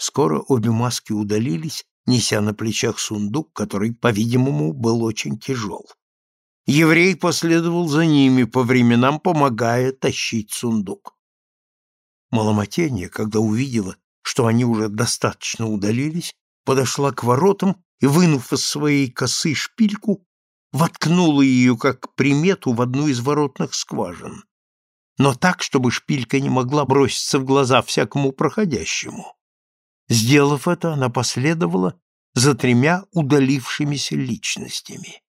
Скоро обе маски удалились, неся на плечах сундук, который, по-видимому, был очень тяжел. Еврей последовал за ними, по временам помогая тащить сундук. Маломатенья, когда увидела, что они уже достаточно удалились, подошла к воротам и, вынув из своей косы шпильку, воткнула ее как примету в одну из воротных скважин, но так, чтобы шпилька не могла броситься в глаза всякому проходящему. Сделав это, она последовала за тремя удалившимися личностями.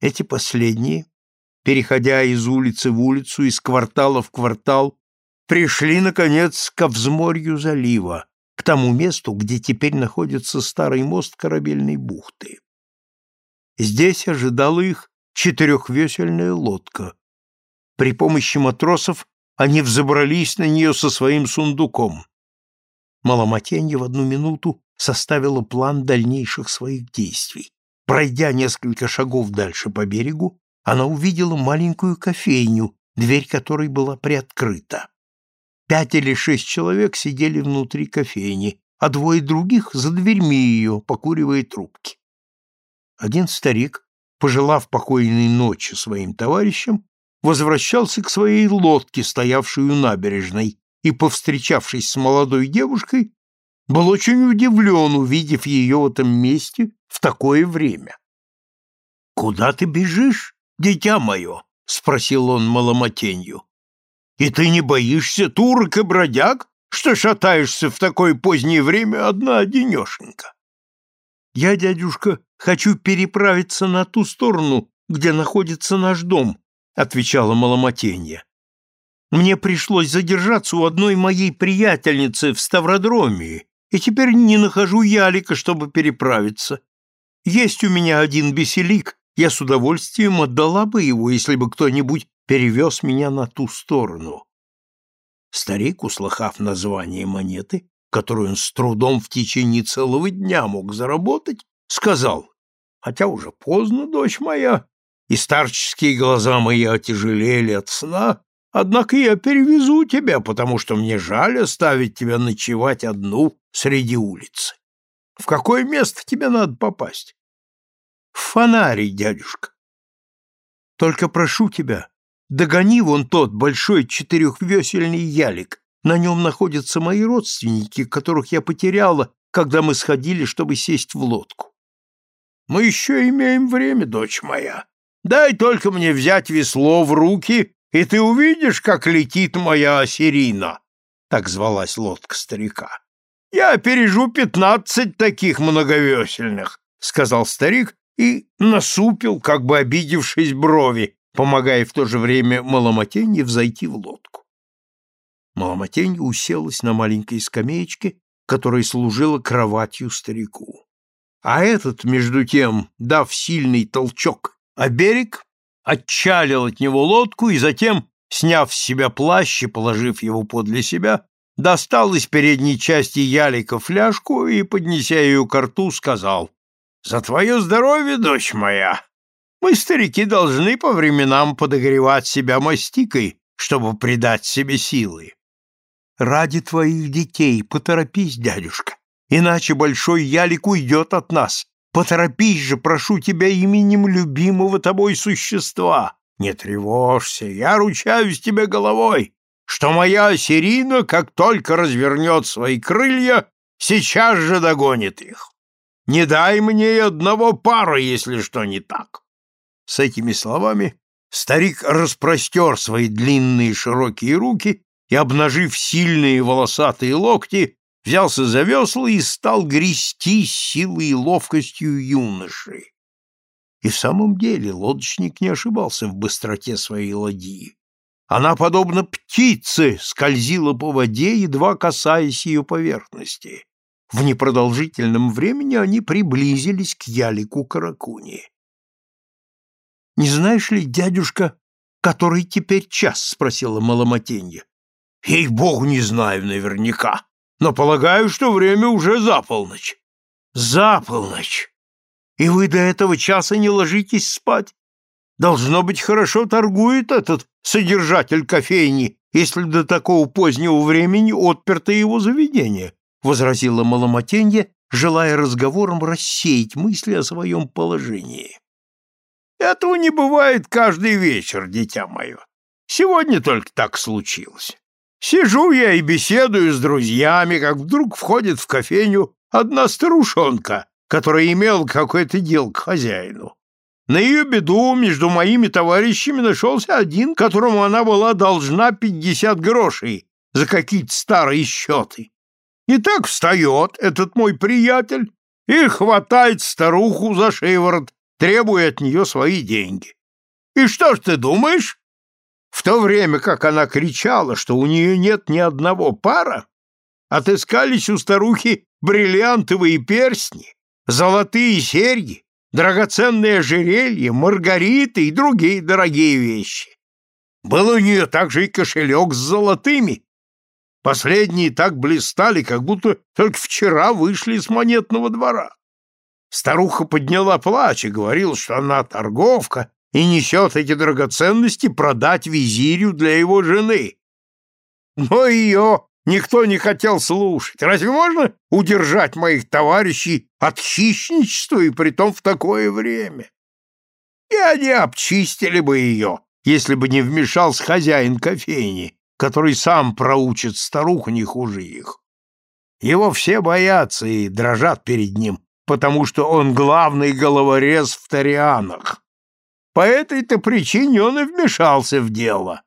Эти последние, переходя из улицы в улицу, из квартала в квартал, пришли, наконец, к взморью залива, к тому месту, где теперь находится старый мост корабельной бухты. Здесь ожидала их четырехвесельная лодка. При помощи матросов они взобрались на нее со своим сундуком. Маломатенье в одну минуту составила план дальнейших своих действий. Пройдя несколько шагов дальше по берегу, она увидела маленькую кофейню, дверь которой была приоткрыта. Пять или шесть человек сидели внутри кофейни, а двое других за дверьми ее, покуривая трубки. Один старик, пожелав покойной ночи своим товарищам, возвращался к своей лодке, стоявшей у набережной, и, повстречавшись с молодой девушкой, был очень удивлен, увидев ее в этом месте в такое время. — Куда ты бежишь, дитя мое? — спросил он маломатенью. — И ты не боишься турок и бродяг, что шатаешься в такое позднее время одна-одинешенька? — Я, дядюшка, хочу переправиться на ту сторону, где находится наш дом, — отвечала маломатенья. Мне пришлось задержаться у одной моей приятельницы в Ставродромии, и теперь не нахожу ялика, чтобы переправиться. Есть у меня один беселик, я с удовольствием отдала бы его, если бы кто-нибудь перевез меня на ту сторону. Старик, услыхав название монеты, которую он с трудом в течение целого дня мог заработать, сказал, «Хотя уже поздно, дочь моя, и старческие глаза мои отяжелели от сна, Однако я перевезу тебя, потому что мне жаль оставить тебя ночевать одну среди улицы. В какое место тебе надо попасть? В фонарий, дядюшка. Только прошу тебя, догони вон тот большой четырехвесельный ялик. На нем находятся мои родственники, которых я потеряла, когда мы сходили, чтобы сесть в лодку. Мы еще имеем время, дочь моя. Дай только мне взять весло в руки и ты увидишь, как летит моя Ассирина, — так звалась лодка старика. — Я пережу пятнадцать таких многовесельных, — сказал старик и насупил, как бы обидевшись брови, помогая в то же время Маломотенье взойти в лодку. Маломотенье уселась на маленькой скамеечке, которая служила кроватью старику. А этот, между тем, дав сильный толчок, а берег отчалил от него лодку и затем, сняв с себя плащ и положив его подле себя, достал из передней части ялика фляжку и, поднеся ее к рту, сказал, «За твое здоровье, дочь моя! Мы, старики, должны по временам подогревать себя мастикой, чтобы придать себе силы. Ради твоих детей поторопись, дядюшка, иначе большой ялик уйдет от нас, Поторопись же, прошу тебя, именем любимого тобой существа. Не тревожься, я ручаюсь тебе головой, что моя Сирина, как только развернет свои крылья, сейчас же догонит их. Не дай мне одного пара, если что не так. С этими словами старик распростер свои длинные широкие руки и, обнажив сильные волосатые локти, взялся за весла и стал грести силой и ловкостью юноши. И в самом деле лодочник не ошибался в быстроте своей ладьи. Она, подобно птице, скользила по воде, едва касаясь ее поверхности. В непродолжительном времени они приблизились к ялику Каракуни. — Не знаешь ли, дядюшка, который теперь час? — спросила Маломатенья. — Ей-богу, не знаю наверняка, но полагаю, что время уже за полночь. За полночь! И вы до этого часа не ложитесь спать? Должно быть, хорошо торгует этот содержатель кофейни, если до такого позднего времени отперто его заведение. — возразила Маломатенье, желая разговором рассеять мысли о своем положении. «Этого не бывает каждый вечер, дитя мое. Сегодня только так случилось. Сижу я и беседую с друзьями, как вдруг входит в кофейню одна старушонка, которая имела какое-то дело к хозяину. На ее беду между моими товарищами нашелся один, которому она была должна пятьдесят грошей за какие-то старые счеты. И так встает этот мой приятель и хватает старуху за шиворот, требуя от нее свои деньги. И что ж ты думаешь? В то время, как она кричала, что у нее нет ни одного пара, отыскались у старухи бриллиантовые перстни, золотые серьги, драгоценные ожерелья, маргариты и другие дорогие вещи. Был у нее также и кошелек с золотыми. Последние так блистали, как будто только вчера вышли из монетного двора. Старуха подняла плач и говорила, что она торговка и несет эти драгоценности продать визирю для его жены. Но ее Никто не хотел слушать. Разве можно удержать моих товарищей от хищничества и притом в такое время? И они обчистили бы ее, если бы не вмешался хозяин кофейни, который сам проучит старуху не хуже их. Его все боятся и дрожат перед ним, потому что он главный головорез в Торианах. По этой-то причине он и вмешался в дело.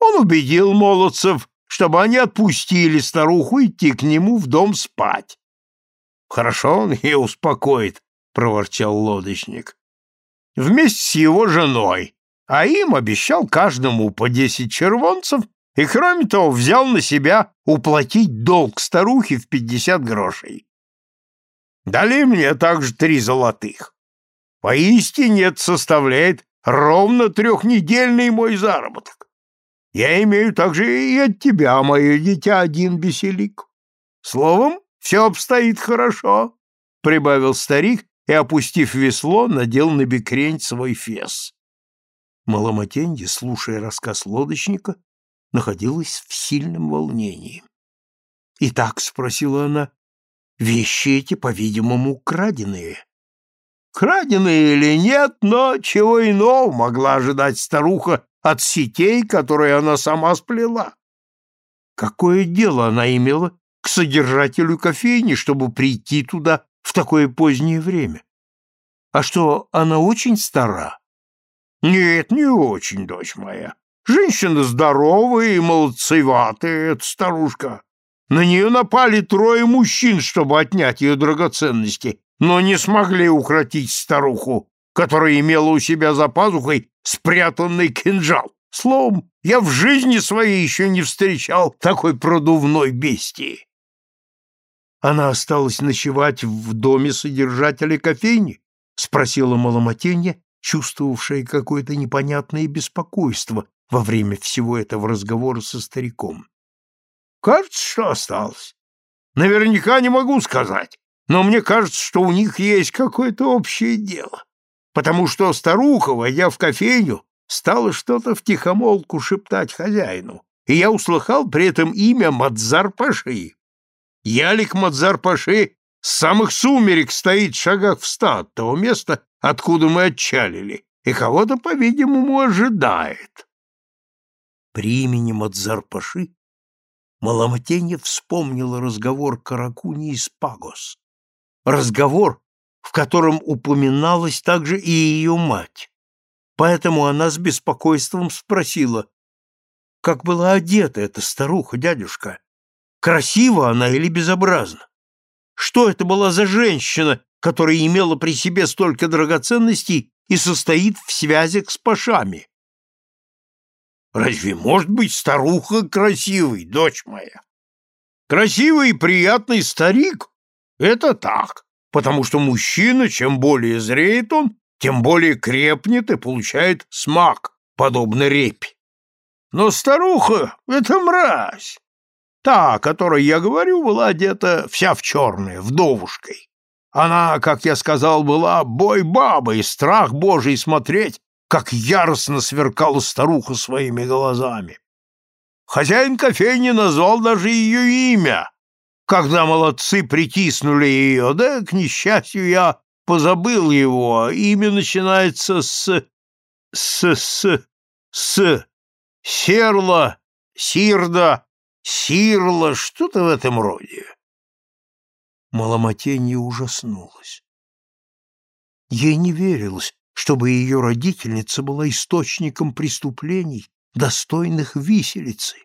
Он убедил молодцев чтобы они отпустили старуху идти к нему в дом спать. — Хорошо он ее успокоит, — проворчал лодочник. — Вместе с его женой, а им обещал каждому по десять червонцев и, кроме того, взял на себя уплатить долг старухи в пятьдесят грошей. Дали мне также три золотых. Поистине это составляет ровно трехнедельный мой заработок. Я имею также и от тебя, мое дитя, один беселик. Словом, все обстоит хорошо, — прибавил старик и, опустив весло, надел на бекрень свой фес. Маломатенье, слушая рассказ лодочника, находилась в сильном волнении. «Итак», — спросила она, — «вещи эти, по-видимому, краденые». «Краденые или нет, но чего иного могла ожидать старуха от сетей, которые она сама сплела. Какое дело она имела к содержателю кофейни, чтобы прийти туда в такое позднее время? А что, она очень стара? Нет, не очень, дочь моя. Женщина здоровая и молодцеватая, эта старушка. На нее напали трое мужчин, чтобы отнять ее драгоценности, но не смогли укротить старуху, которая имела у себя за пазухой спрятанный кинжал. Словом, я в жизни своей еще не встречал такой продувной бестии. Она осталась ночевать в доме содержателя кофейни? спросила Маломатенья, чувствовавшая какое-то непонятное беспокойство во время всего этого разговора со стариком. Кажется, что осталось. Наверняка не могу сказать, но мне кажется, что у них есть какое-то общее дело потому что старуха, войдя в кофейню, стала что-то втихомолку шептать хозяину, и я услыхал при этом имя Мадзар-Паши. Ялик Мадзар-Паши с самых сумерек стоит в шагах в ста от того места, откуда мы отчалили, и кого-то, по-видимому, ожидает. При имени Мадзар-Паши Маломатенья вспомнила разговор Каракуни из Пагос. Разговор, в котором упоминалась также и ее мать. Поэтому она с беспокойством спросила, как была одета эта старуха, дядюшка? Красива она или безобразна? Что это была за женщина, которая имела при себе столько драгоценностей и состоит в связях с пашами? Разве может быть старуха красивой, дочь моя? Красивый и приятный старик — это так потому что мужчина, чем более зреет он, тем более крепнет и получает смак, подобно репи. Но старуха — это мразь. Та, о которой я говорю, была одета вся в черное, вдовушкой. Она, как я сказал, была бой-бабой, страх божий смотреть, как яростно сверкала старуха своими глазами. Хозяин кофейни назвал даже ее имя когда молодцы притиснули ее, да, к несчастью, я позабыл его. Имя начинается с... с... с... с... серла, сирда, сирла, что-то в этом роде. Маломатенья ужаснулась. Ей не верилось, чтобы ее родительница была источником преступлений, достойных виселицы,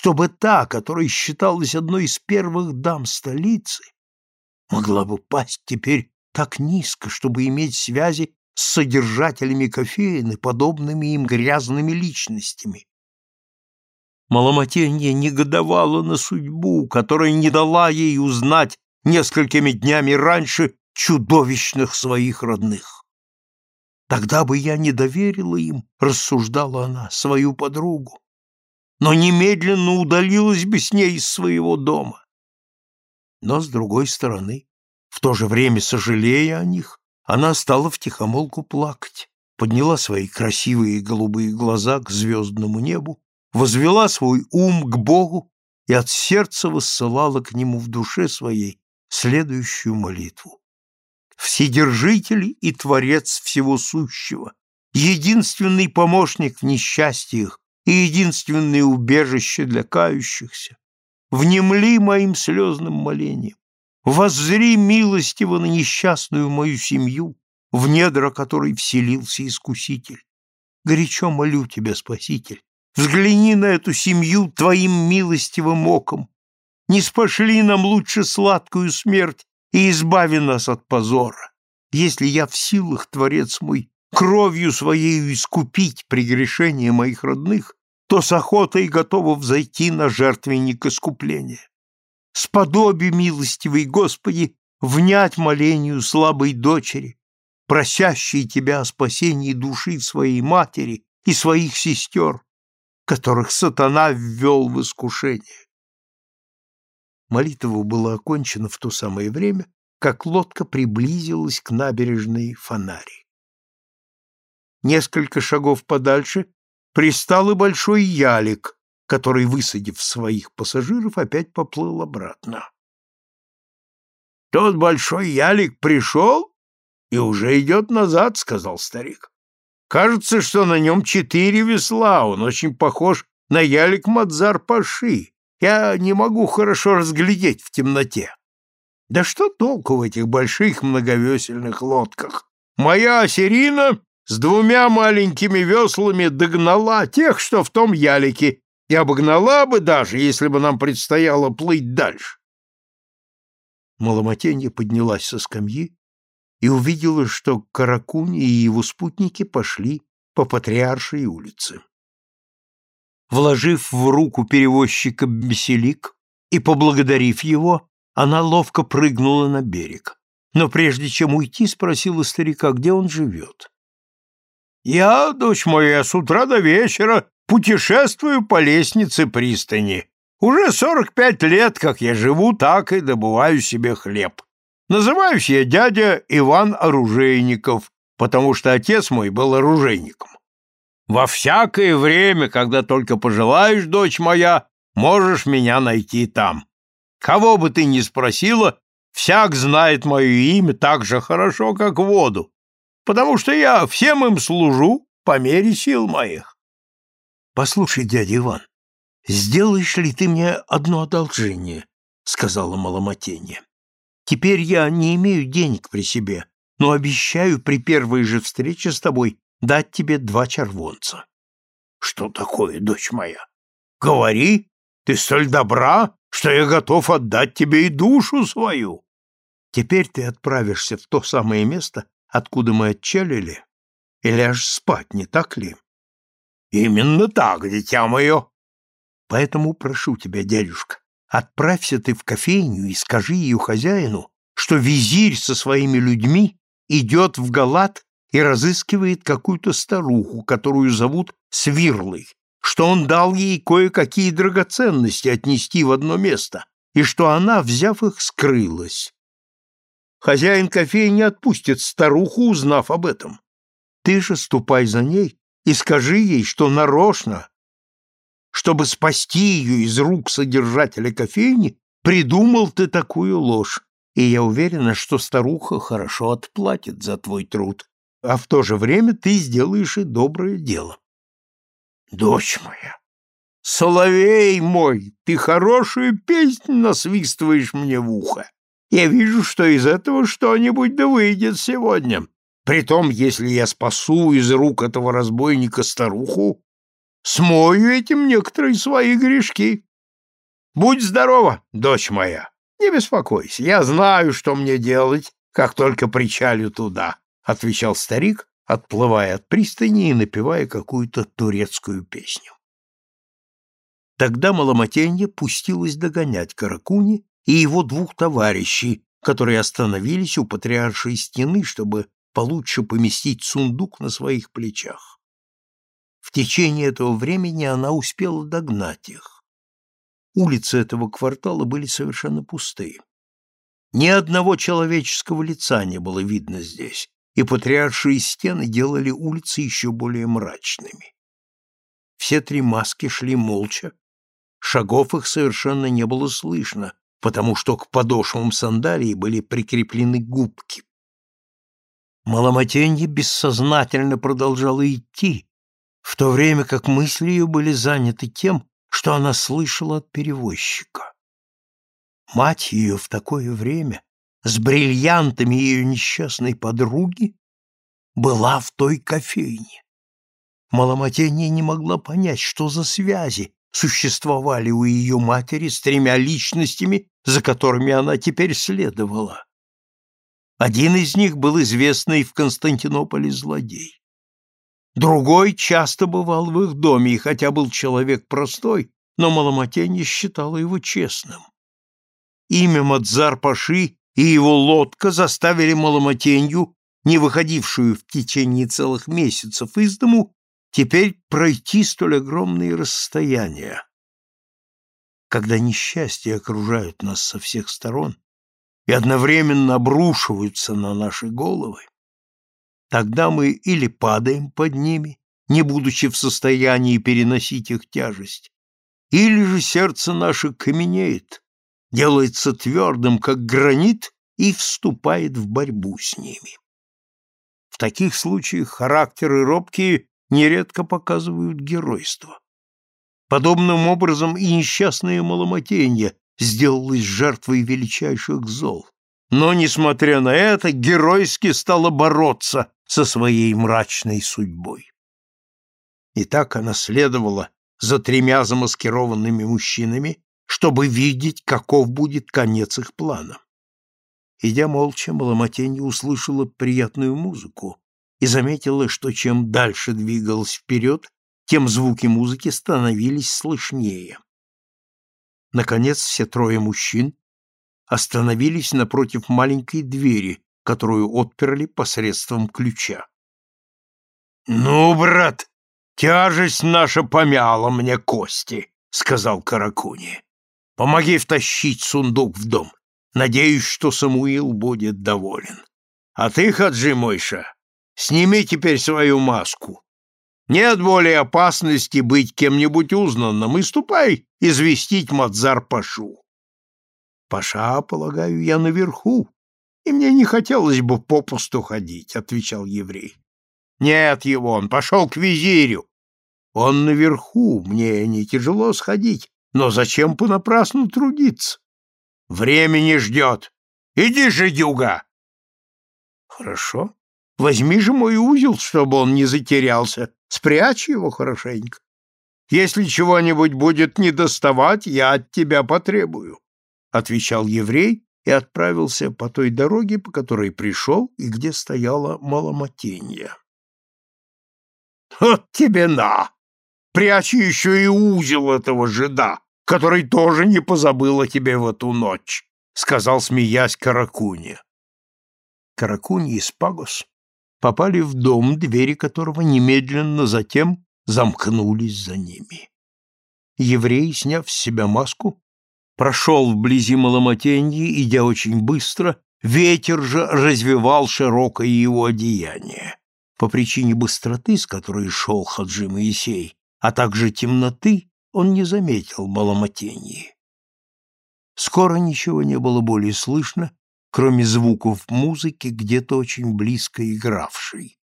чтобы та, которая считалась одной из первых дам столицы, могла бы пасть теперь так низко, чтобы иметь связи с содержателями кофеин и подобными им грязными личностями. Маломатенья негодовала на судьбу, которая не дала ей узнать несколькими днями раньше чудовищных своих родных. Тогда бы я не доверила им, рассуждала она, свою подругу, но немедленно удалилась бы с ней из своего дома. Но, с другой стороны, в то же время сожалея о них, она стала втихомолку плакать, подняла свои красивые голубые глаза к звездному небу, возвела свой ум к Богу и от сердца воссылала к нему в душе своей следующую молитву. Вседержитель и Творец всего сущего, единственный помощник в несчастьях и единственное убежище для кающихся, внемли моим слезным молением, воззри милостиво на несчастную мою семью, в недра которой вселился Искуситель. Горячо молю тебя, Спаситель, взгляни на эту семью твоим милостивым оком, не спошли нам лучше сладкую смерть и избави нас от позора. Если я в силах, Творец мой, кровью своей искупить прегрешения моих родных, то с охотой готова взойти на жертвенник искупления. Сподоби, милостивый Господи, внять молению слабой дочери, просящей Тебя о спасении души своей матери и своих сестер, которых сатана ввел в искушение. Молитва была окончена в то самое время, как лодка приблизилась к набережной Фонари. Несколько шагов подальше пристал и большой ялик, который, высадив своих пассажиров, опять поплыл обратно. «Тот большой ялик пришел и уже идет назад», — сказал старик. «Кажется, что на нем четыре весла, он очень похож на ялик Мадзар-Паши. Я не могу хорошо разглядеть в темноте. Да что толку в этих больших многовесельных лодках? Моя Асирина с двумя маленькими веслами догнала тех, что в том ялике, и обогнала бы даже, если бы нам предстояло плыть дальше. Маломатенья поднялась со скамьи и увидела, что Каракунь и его спутники пошли по Патриаршей улице. Вложив в руку перевозчика беселик и поблагодарив его, она ловко прыгнула на берег. Но прежде чем уйти, спросила старика, где он живет. «Я, дочь моя, с утра до вечера путешествую по лестнице пристани. Уже сорок пять лет, как я живу, так и добываю себе хлеб. Называюсь я дядя Иван Оружейников, потому что отец мой был оружейником. Во всякое время, когда только пожелаешь, дочь моя, можешь меня найти там. Кого бы ты ни спросила, всяк знает мое имя так же хорошо, как воду, потому что я всем им служу по мере сил моих. Послушай, дядя Иван, сделаешь ли ты мне одно одолжение, сказала Маломатенья. Теперь я не имею денег при себе, но обещаю при первой же встрече с тобой дать тебе два червонца. — Что такое, дочь моя? Говори, ты столь добра, что я готов отдать тебе и душу свою. Теперь ты отправишься в то самое место, откуда мы отчалили, и ляжешь спать, не так ли? — Именно так, дитя мое. — Поэтому прошу тебя, дядюшка, отправься ты в кофейню и скажи ее хозяину, что визирь со своими людьми идет в Галат и разыскивает какую-то старуху, которую зовут Свирлой, что он дал ей кое-какие драгоценности отнести в одно место, и что она, взяв их, скрылась. Хозяин кофейни отпустит старуху, узнав об этом. Ты же ступай за ней и скажи ей, что нарочно, чтобы спасти ее из рук содержателя кофейни, придумал ты такую ложь, и я уверена, что старуха хорошо отплатит за твой труд, а в то же время ты сделаешь и доброе дело. Дочь моя, соловей мой, ты хорошую песнь насвистываешь мне в ухо. Я вижу, что из этого что-нибудь да выйдет сегодня. Притом, если я спасу из рук этого разбойника старуху, смою этим некоторые свои грешки. Будь здорова, дочь моя. Не беспокойся, я знаю, что мне делать, как только причалю туда, — отвечал старик, отплывая от пристани и напевая какую-то турецкую песню. Тогда Маломатенье пустилась догонять Каракуни и его двух товарищей, которые остановились у патриаршей стены, чтобы получше поместить сундук на своих плечах. В течение этого времени она успела догнать их. Улицы этого квартала были совершенно пустые. Ни одного человеческого лица не было видно здесь, и патриаршие стены делали улицы еще более мрачными. Все три маски шли молча, шагов их совершенно не было слышно, потому что к подошвам сандалий были прикреплены губки. Маломатенье бессознательно продолжала идти, в то время как мысли ее были заняты тем, что она слышала от перевозчика. Мать ее в такое время с бриллиантами ее несчастной подруги была в той кофейне. Маломатенье не могла понять, что за связи существовали у ее матери с тремя личностями, за которыми она теперь следовала. Один из них был известный в Константинополе злодей. Другой часто бывал в их доме, и хотя был человек простой, но Маломатенье считала его честным. Имя Мадзар-Паши и его лодка заставили Маломатенью, не выходившую в течение целых месяцев из дому, теперь пройти столь огромные расстояния. Когда несчастья окружают нас со всех сторон и одновременно обрушиваются на наши головы, тогда мы или падаем под ними, не будучи в состоянии переносить их тяжесть, или же сердце наше каменеет, делается твердым, как гранит, и вступает в борьбу с ними. В таких случаях характеры робкие нередко показывают геройство. Подобным образом и несчастное маломатенье сделалось жертвой величайших зол. Но, несмотря на это, геройски стала бороться со своей мрачной судьбой. И так она следовала за тремя замаскированными мужчинами, чтобы видеть, каков будет конец их плана. Идя молча, Маломатенья услышала приятную музыку, и заметила, что чем дальше двигалась вперед, тем звуки музыки становились слышнее. Наконец все трое мужчин остановились напротив маленькой двери, которую отперли посредством ключа. — Ну, брат, тяжесть наша помяла мне кости, — сказал Каракуни. — Помоги втащить сундук в дом. Надеюсь, что Самуил будет доволен. А ты, Хаджи Мойша, Сними теперь свою маску. Нет более опасности быть кем-нибудь узнанным, и ступай известить Мадзар Пашу. Паша, полагаю, я наверху, и мне не хотелось бы попусту ходить, — отвечал еврей. Нет его, он пошел к визирю. Он наверху, мне не тяжело сходить, но зачем понапрасну трудиться? Время не ждет. Иди же, дюга! Хорошо, Возьми же мой узел, чтобы он не затерялся, спрячь его хорошенько. Если чего-нибудь будет недоставать, я от тебя потребую, — отвечал еврей и отправился по той дороге, по которой пришел и где стояла маломатенья. — Вот тебе на! Прячь еще и узел этого жида, который тоже не позабыл о тебе в эту ночь, — сказал, смеясь, Каракуни. Каракуни и Спагос попали в дом, двери которого немедленно затем замкнулись за ними. Еврей, сняв с себя маску, прошел вблизи Маломатеньи, идя очень быстро, ветер же развивал широкое его одеяние. По причине быстроты, с которой шел Хаджи Моисей, а также темноты, он не заметил Маломатеньи. Скоро ничего не было более слышно, кроме звуков музыки, где-то очень близко игравшей.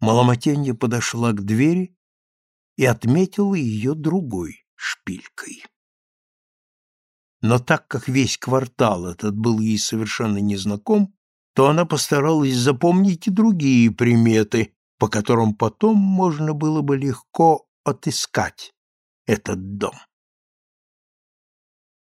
Маломатенья подошла к двери и отметила ее другой шпилькой. Но так как весь квартал этот был ей совершенно незнаком, то она постаралась запомнить и другие приметы, по которым потом можно было бы легко отыскать этот дом.